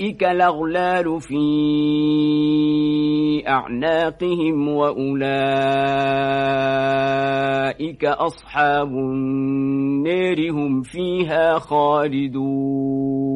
الأغلال في أعناقهم وأولئك أصحاب النار هم فيها خالدون.